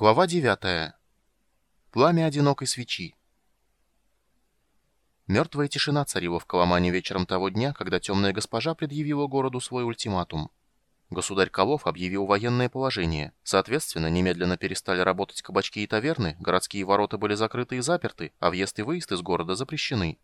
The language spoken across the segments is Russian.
Глава 9. Пламя одинокой свечи. Мертвая тишина царила в Коломане вечером того дня, когда темная госпожа предъявила городу свой ультиматум. Государь Колов объявил военное положение. Соответственно, немедленно перестали работать кабачки и таверны, городские ворота были закрыты и заперты, а въезд и выезд из города запрещены.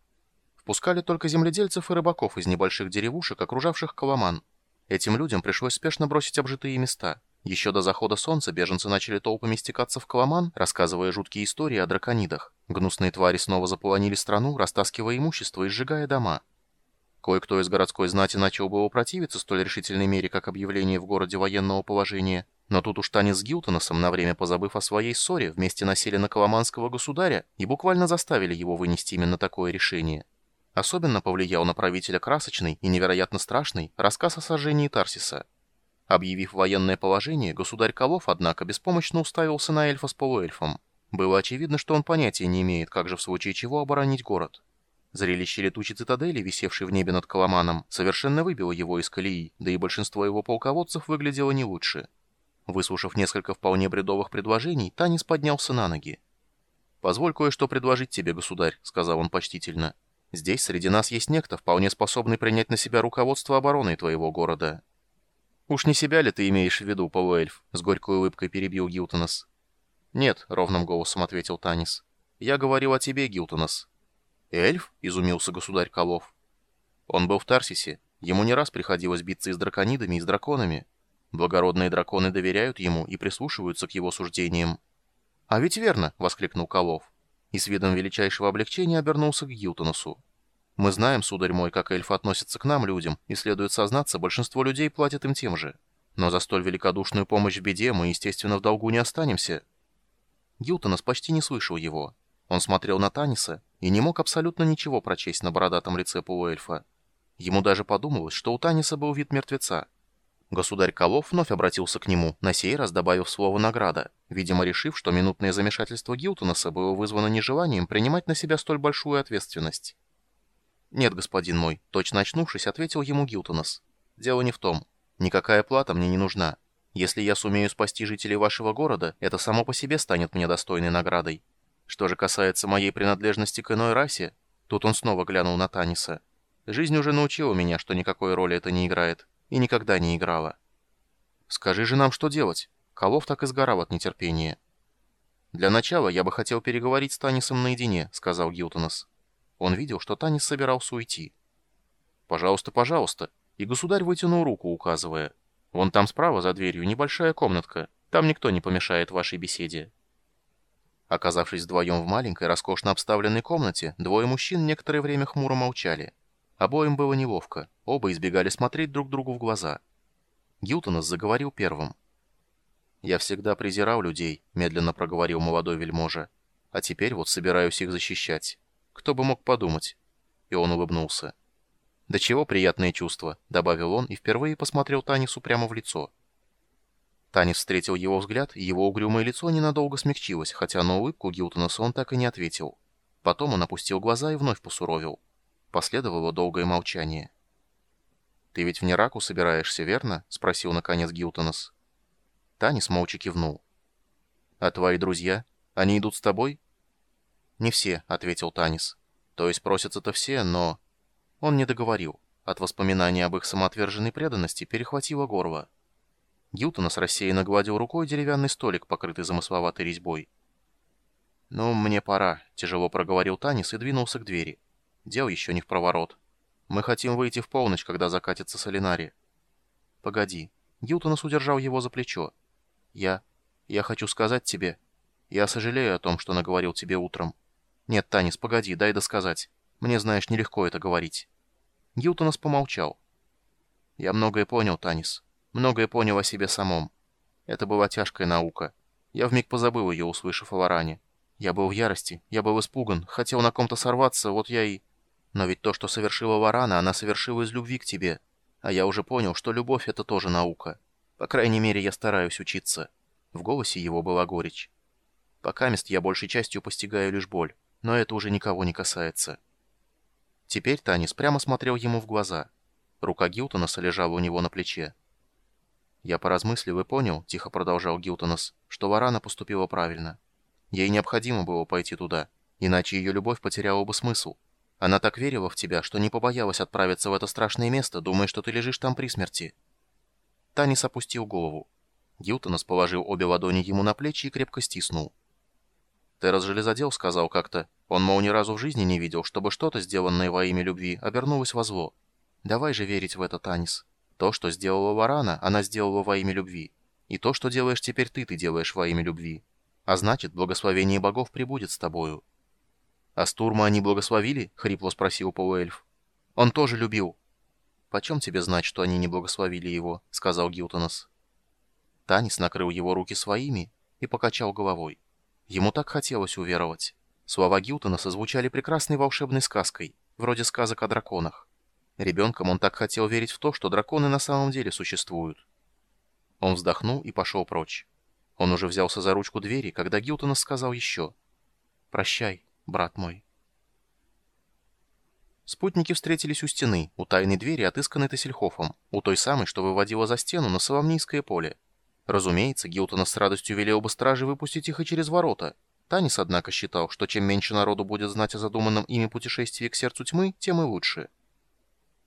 Впускали только земледельцев и рыбаков из небольших деревушек, окружавших Коломан. Этим людям пришлось спешно бросить обжитые места – еще до захода солнца беженцы начали толпами стекаться в Коломан, рассказывая жуткие истории о драконидах. Гнусные твари снова заполонили страну, растаскивая имущество и сжигая дома. Кое-кто из городской знати начал было противиться столь решительной мере, как объявление в городе военного положения, но тут уж Танец с Гилтоносом, на время позабыв о своей ссоре, вместе насели на коломанского государя и буквально заставили его вынести именно такое решение. Особенно повлиял на правителя красочный и невероятно страшный рассказ о сожжении Тарсиса – Объявив военное положение, государь Колов, однако, беспомощно уставился на эльфа с полуэльфом. Было очевидно, что он понятия не имеет, как же в случае чего оборонить город. Зрелище летучей цитадели, висевшей в небе над Коломаном, совершенно выбило его из колеи, да и большинство его полководцев выглядело не лучше. Выслушав несколько вполне бредовых предложений, Танис поднялся на ноги. «Позволь кое-что предложить тебе, государь», — сказал он почтительно. «Здесь среди нас есть некто, вполне способный принять на себя руководство обороной твоего города». «Уж не себя ли ты имеешь в виду, полуэльф?» — с горькой улыбкой перебил Гилтонос. «Нет», — ровным голосом ответил Танис. «Я говорил о тебе, Гилтонос». «Эльф?» — изумился государь Колов. Он был в Тарсисе. Ему не раз приходилось биться и с драконидами, и с драконами. Благородные драконы доверяют ему и прислушиваются к его суждениям. «А ведь верно!» — воскликнул Колов. И с видом величайшего облегчения обернулся к Гилтоносу. Мы знаем, сударь мой, как эльфы относятся к нам, людям, и следует сознаться, большинство людей платят им тем же. Но за столь великодушную помощь в беде мы, естественно, в долгу не останемся». Гилтонос почти не слышал его. Он смотрел на Таниса и не мог абсолютно ничего прочесть на бородатом лице полуэльфа. Ему даже подумалось, что у Таниса был вид мертвеца. Государь Колов вновь обратился к нему, на сей раз добавив слово «награда», видимо, решив, что минутное замешательство Гилтонаса было вызвано нежеланием принимать на себя столь большую ответственность. «Нет, господин мой», — точно очнувшись, ответил ему Гилтонос. «Дело не в том. Никакая плата мне не нужна. Если я сумею спасти жителей вашего города, это само по себе станет мне достойной наградой. Что же касается моей принадлежности к иной расе...» Тут он снова глянул на Таниса. «Жизнь уже научила меня, что никакой роли это не играет. И никогда не играла. Скажи же нам, что делать?» Колов так и сгорал от нетерпения. «Для начала я бы хотел переговорить с Танисом наедине», — сказал Гилтонос. Он видел, что Танис собирался уйти. «Пожалуйста, пожалуйста!» И государь вытянул руку, указывая. «Вон там справа, за дверью, небольшая комнатка. Там никто не помешает вашей беседе». Оказавшись вдвоем в маленькой, роскошно обставленной комнате, двое мужчин некоторое время хмуро молчали. Обоим было неловко, оба избегали смотреть друг другу в глаза. Гилтонос заговорил первым. «Я всегда презирал людей», — медленно проговорил молодой вельможа. «А теперь вот собираюсь их защищать». Кто бы мог подумать?» И он улыбнулся. «Да чего приятное чувство», — добавил он и впервые посмотрел Танису прямо в лицо. Танис встретил его взгляд, и его угрюмое лицо ненадолго смягчилось, хотя на улыбку Гилтонаса он так и не ответил. Потом он опустил глаза и вновь посуровил. Последовало долгое молчание. «Ты ведь в Нераку собираешься, верно?» — спросил наконец Гилтонас. Танис молча кивнул. «А твои друзья? Они идут с тобой?» «Не все», — ответил Танис. «То есть просятся-то все, но...» Он не договорил. От воспоминания об их самоотверженной преданности перехватило горло. Гилтонос рассеянно гладил рукой деревянный столик, покрытый замысловатой резьбой. «Ну, мне пора», — тяжело проговорил Танис и двинулся к двери. «Дел еще не в проворот. Мы хотим выйти в полночь, когда закатится Солинари». «Погоди». Гилтонос удержал его за плечо. «Я... я хочу сказать тебе... Я сожалею о том, что наговорил тебе утром. «Нет, Танис, погоди, дай досказать. Мне, знаешь, нелегко это говорить». Гилтонос помолчал. «Я многое понял, Танис. Многое понял о себе самом. Это была тяжкая наука. Я вмиг позабыл ее, услышав о Варане. Я был в ярости, я был испуган, хотел на ком-то сорваться, вот я и... Но ведь то, что совершила Варана, она совершила из любви к тебе. А я уже понял, что любовь — это тоже наука. По крайней мере, я стараюсь учиться». В голосе его была горечь. «Пока мест я большей частью постигаю лишь боль но это уже никого не касается. Теперь Танис прямо смотрел ему в глаза. Рука Гилтонаса лежала у него на плече. «Я поразмыслил и понял», — тихо продолжал Гилтонос, — «что Варана поступила правильно. Ей необходимо было пойти туда, иначе ее любовь потеряла бы смысл. Она так верила в тебя, что не побоялась отправиться в это страшное место, думая, что ты лежишь там при смерти». Танис опустил голову. Гилтонос положил обе ладони ему на плечи и крепко стиснул. Террас железодел сказал как-то, он, мол, ни разу в жизни не видел, чтобы что-то, сделанное во имя любви, обернулось во зло. Давай же верить в это, Танис. То, что сделала Варана, она сделала во имя любви. И то, что делаешь теперь ты, ты делаешь во имя любви. А значит, благословение богов прибудет с тобою». «А Стурма они благословили?» — хрипло спросил полуэльф. «Он тоже любил». «Почем тебе знать, что они не благословили его?» — сказал Гилтонос. Танис накрыл его руки своими и покачал головой. Ему так хотелось уверовать. Слова Гилтона звучали прекрасной волшебной сказкой, вроде сказок о драконах. Ребенком он так хотел верить в то, что драконы на самом деле существуют. Он вздохнул и пошел прочь. Он уже взялся за ручку двери, когда Гилтонос сказал еще «Прощай, брат мой». Спутники встретились у стены, у тайной двери, отысканной Тессельхофом, у той самой, что выводила за стену на Соломнийское поле. Разумеется, Гилтонос с радостью велел бы стражи выпустить их и через ворота. Танис, однако, считал, что чем меньше народу будет знать о задуманном ими путешествии к сердцу тьмы, тем и лучше.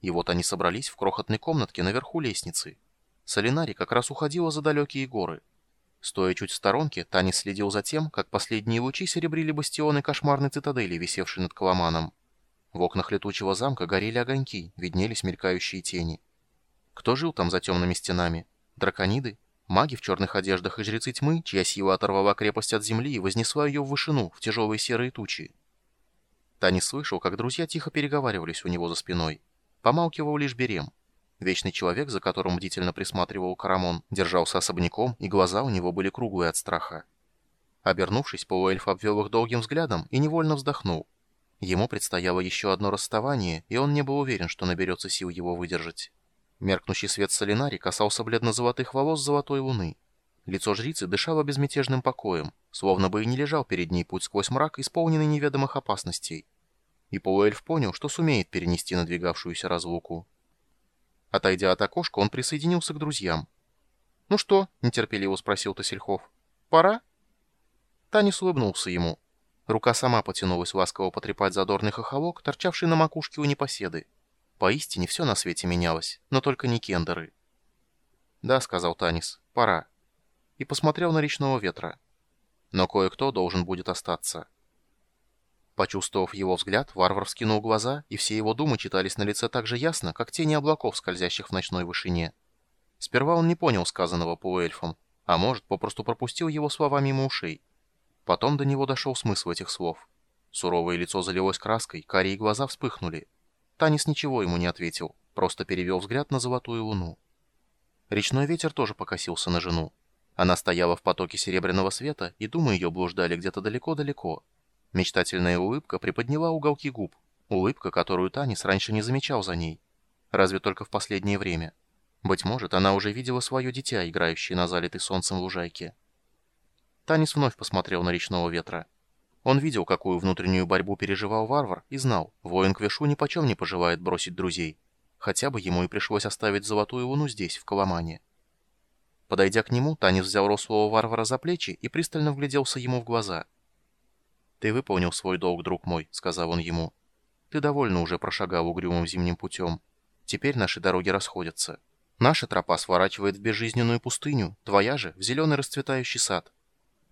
И вот они собрались в крохотной комнатке наверху лестницы. Солинари как раз уходила за далекие горы. Стоя чуть в сторонке, Танис следил за тем, как последние лучи серебрили бастионы кошмарной цитадели, висевшей над Коломаном. В окнах летучего замка горели огоньки, виднелись мелькающие тени. Кто жил там за темными стенами? Дракониды? Маги в черных одеждах и жрецы тьмы, чья сила оторвала крепость от земли и вознесла ее в вышину, в тяжелые серые тучи? Танис слышал, как друзья тихо переговаривались у него за спиной. Помалкивал лишь Берем. Вечный человек, за которым бдительно присматривал Карамон, держался особняком, и глаза у него были круглые от страха. Обернувшись, полуэльф обвел их долгим взглядом и невольно вздохнул. Ему предстояло еще одно расставание, и он не был уверен, что наберется сил его выдержать. Меркнущий свет солинари касался бледно-золотых волос золотой луны. Лицо жрицы дышало безмятежным покоем, словно бы и не лежал перед ней путь сквозь мрак, исполненный неведомых опасностей и полуэльф понял, что сумеет перенести надвигавшуюся разлуку. Отойдя от окошка, он присоединился к друзьям. «Ну что?» — нетерпеливо спросил Тосельхов. «Пора?» Танис улыбнулся ему. Рука сама потянулась ласково потрепать задорный хохолок, торчавший на макушке у непоседы. Поистине все на свете менялось, но только не кендеры. «Да», — сказал Танис, — «пора». И посмотрел на речного ветра. «Но кое-кто должен будет остаться». Почувствовав его взгляд, варвар вскинул глаза, и все его думы читались на лице так же ясно, как тени облаков, скользящих в ночной вышине. Сперва он не понял сказанного полуэльфом, а может, попросту пропустил его слова мимо ушей. Потом до него дошел смысл этих слов. Суровое лицо залилось краской, карие глаза вспыхнули. Танис ничего ему не ответил, просто перевел взгляд на золотую луну. Речной ветер тоже покосился на жену. Она стояла в потоке серебряного света, и думы ее блуждали где-то далеко-далеко. Мечтательная улыбка приподняла уголки губ. Улыбка, которую Танис раньше не замечал за ней. Разве только в последнее время. Быть может, она уже видела свое дитя, играющее на залитой солнцем лужайке. Танис вновь посмотрел на речного ветра. Он видел, какую внутреннюю борьбу переживал варвар, и знал, воин Квешу нипочем не пожелает бросить друзей. Хотя бы ему и пришлось оставить золотую луну здесь, в Коломане. Подойдя к нему, Танис взял рослого варвара за плечи и пристально вгляделся ему в глаза — «Ты выполнил свой долг, друг мой», — сказал он ему. «Ты довольно уже прошагал угрюмым зимним путем. Теперь наши дороги расходятся. Наша тропа сворачивает в безжизненную пустыню, твоя же — в зеленый расцветающий сад.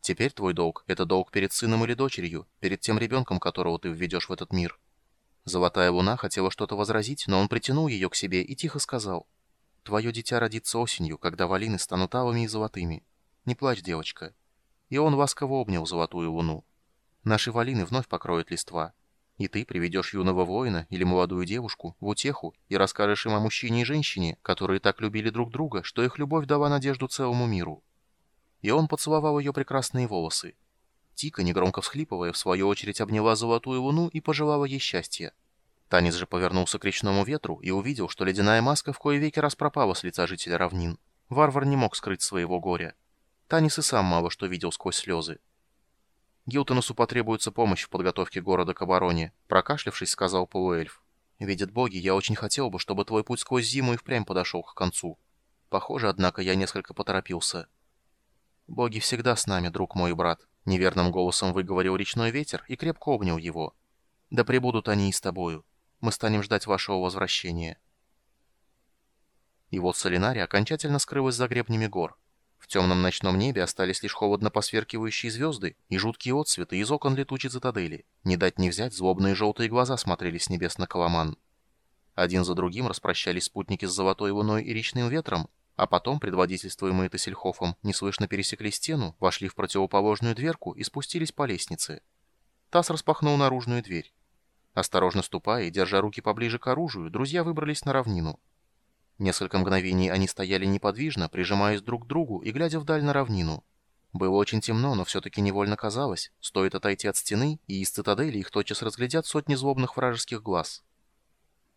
Теперь твой долг — это долг перед сыном или дочерью, перед тем ребенком, которого ты введешь в этот мир». Золотая луна хотела что-то возразить, но он притянул ее к себе и тихо сказал. «Твое дитя родится осенью, когда валины станут алыми и золотыми. Не плачь, девочка». И он ласково обнял золотую луну. Наши валины вновь покроют листва. И ты приведешь юного воина или молодую девушку в утеху и расскажешь им о мужчине и женщине, которые так любили друг друга, что их любовь дала надежду целому миру. И он поцеловал ее прекрасные волосы. Тика, негромко всхлипывая, в свою очередь обняла золотую луну и пожелала ей счастья. Танис же повернулся к речному ветру и увидел, что ледяная маска в кое веки распропала с лица жителя равнин. Варвар не мог скрыть своего горя. Танис и сам мало что видел сквозь слезы. Гилтонусу потребуется помощь в подготовке города к обороне», — прокашлявшись, сказал полуэльф. «Видят боги, я очень хотел бы, чтобы твой путь сквозь зиму и впрямь подошел к концу. Похоже, однако, я несколько поторопился. «Боги всегда с нами, друг мой брат», — неверным голосом выговорил речной ветер и крепко обнял его. «Да пребудут они и с тобою. Мы станем ждать вашего возвращения». И вот Солинари окончательно скрылась за гребнями гор. В темном ночном небе остались лишь холодно посверкивающие звезды и жуткие отсветы из окон летучей цитадели. Не дать не взять, злобные желтые глаза смотрели с небес на Коломан. Один за другим распрощались спутники с золотой луной и речным ветром, а потом, предводительствуемые Тассельхофом, неслышно пересекли стену, вошли в противоположную дверку и спустились по лестнице. Тасс распахнул наружную дверь. Осторожно ступая и держа руки поближе к оружию, друзья выбрались на равнину. Несколько мгновений они стояли неподвижно, прижимаясь друг к другу и глядя вдаль на равнину. Было очень темно, но все-таки невольно казалось, стоит отойти от стены, и из цитадели их тотчас разглядят сотни злобных вражеских глаз.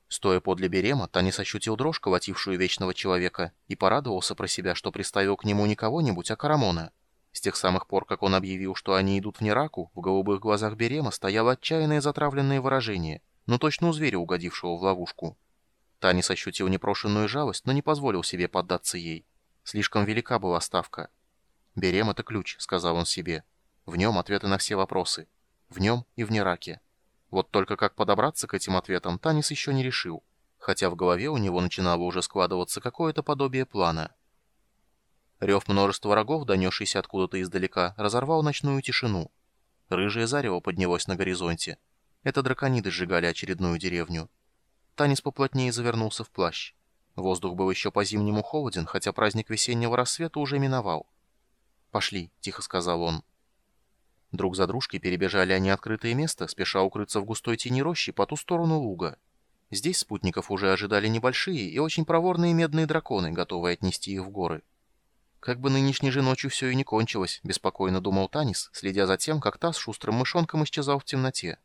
Стоя подле Берема, Танис ощутил дрожь, колотившую вечного человека, и порадовался про себя, что приставил к нему не кого-нибудь, а Карамона. С тех самых пор, как он объявил, что они идут в Нераку, в голубых глазах Берема стояло отчаянное затравленное выражение, но точно у зверя, угодившего в ловушку. Танис ощутил непрошенную жалость, но не позволил себе поддаться ей. Слишком велика была ставка. «Берем — это ключ», — сказал он себе. «В нем ответы на все вопросы. В нем и в Нераке». Вот только как подобраться к этим ответам Танис еще не решил, хотя в голове у него начинало уже складываться какое-то подобие плана. Рев множества рогов, донесшийся откуда-то издалека, разорвал ночную тишину. Рыжее зарево поднялось на горизонте. Это дракониды сжигали очередную деревню. Танис поплотнее завернулся в плащ. Воздух был еще по-зимнему холоден, хотя праздник весеннего рассвета уже миновал. «Пошли», — тихо сказал он. Друг за дружкой перебежали они открытое место, спеша укрыться в густой тени рощи по ту сторону луга. Здесь спутников уже ожидали небольшие и очень проворные медные драконы, готовые отнести их в горы. Как бы нынешней же ночью все и не кончилось, беспокойно думал Танис, следя за тем, как та с шустрым мышонком исчезал в темноте.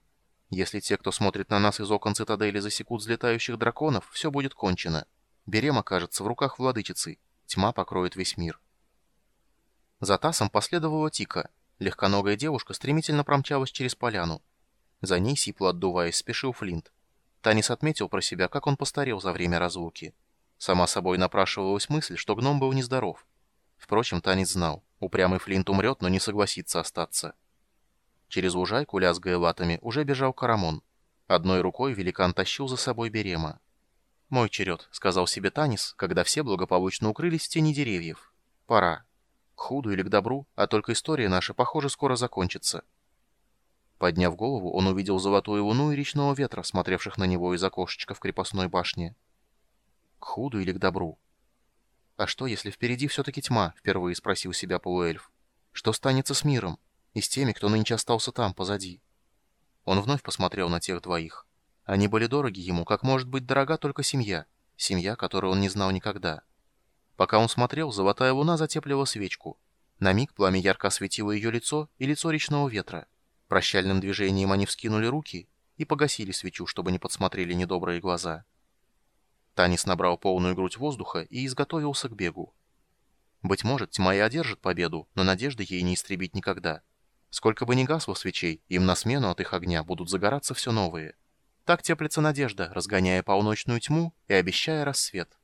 Если те, кто смотрит на нас из окон цитадели, засекут взлетающих драконов, все будет кончено. Берем окажется в руках владычицы. Тьма покроет весь мир. За Тасом последовала Тика. Легконогая девушка стремительно промчалась через поляну. За ней, сипло отдуваясь, спешил Флинт. Танис отметил про себя, как он постарел за время разлуки. Сама собой напрашивалась мысль, что гном был нездоров. Впрочем, Танис знал, упрямый Флинт умрет, но не согласится остаться. Через лужайку, лязгая латами, уже бежал Карамон. Одной рукой великан тащил за собой Берема. «Мой черед», — сказал себе Танис, когда все благополучно укрылись в тени деревьев. «Пора. К худу или к добру, а только история наша, похоже, скоро закончится». Подняв голову, он увидел золотую луну и речного ветра, смотревших на него из окошечка в крепостной башне. «К худу или к добру?» «А что, если впереди все-таки тьма?» — впервые спросил себя полуэльф. «Что станется с миром?» и с теми, кто нынче остался там, позади. Он вновь посмотрел на тех двоих. Они были дороги ему, как может быть дорога только семья, семья, которую он не знал никогда. Пока он смотрел, золотая луна затеплила свечку. На миг пламя ярко осветило ее лицо и лицо речного ветра. Прощальным движением они вскинули руки и погасили свечу, чтобы не подсмотрели недобрые глаза. Танис набрал полную грудь воздуха и изготовился к бегу. Быть может, тьма и одержит победу, но надежды ей не истребить никогда. Сколько бы ни гасло свечей, им на смену от их огня будут загораться все новые. Так теплится надежда, разгоняя полночную тьму и обещая рассвет.